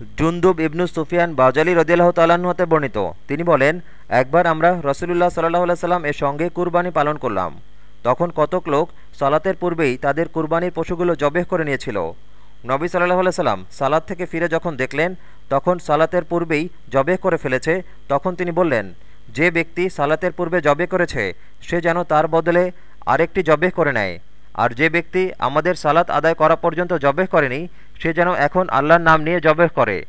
জুন্দুব ইবনু সুফিয়ান বাজালি রদিয়াল্লাহ হতে বর্ণিত। তিনি বলেন, একবার আমরা রসুলুল্লাহ সাল্লাহ সাল্লাম এর সঙ্গে কুরবানি পালন করলাম। তখন কতক লোক সালাতের পূর্বেই তাদের কুরবানির পশুগুলো জবেহ করে নিয়েছিল। নবী সাল্লাহ সাল্লাম সালাত থেকে ফিরে যখন দেখলেন, তখন সালাতের পূর্বেই জবেহ করে ফেলেছে, তখন তিনি বললেন, যে ব্যক্তি সালাতের পূর্বে জবে করেছে, সে যেন তার বদলে আরেকটি জবেহ করে নেয়। আর যে ব্যক্তি আমাদের সালাত আদায় করা পর্যন্ত জবেহ করেনি, সে যেন এখন আল্লাহর নাম নিয়ে জবেহ করে।